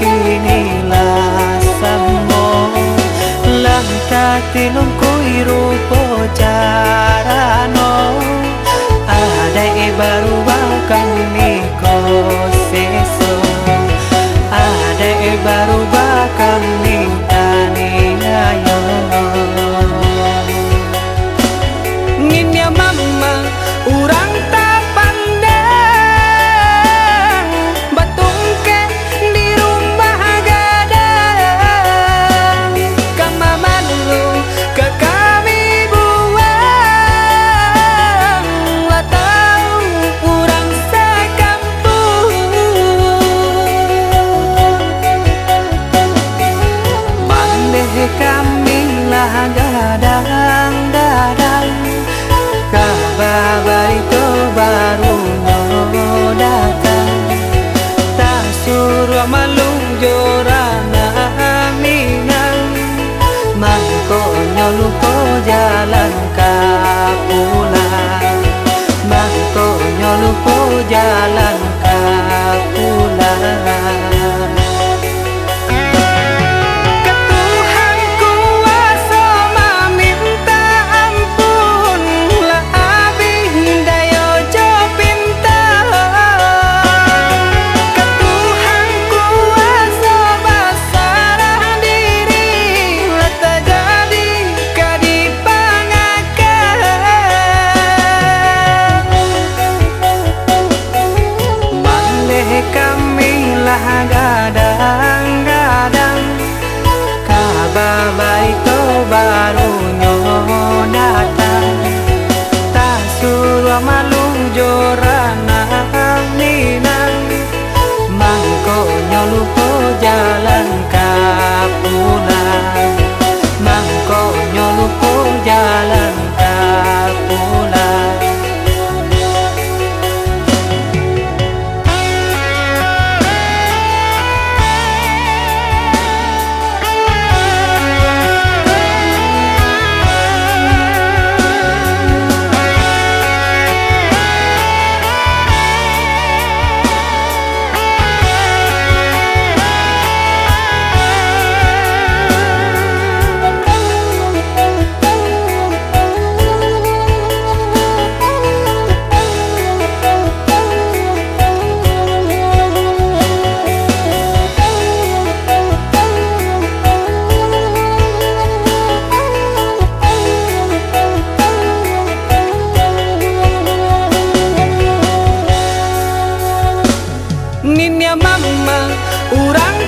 kini la samo lang ka tilong Dadang, dadang. Mamalung Jora urang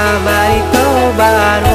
tak suruh malu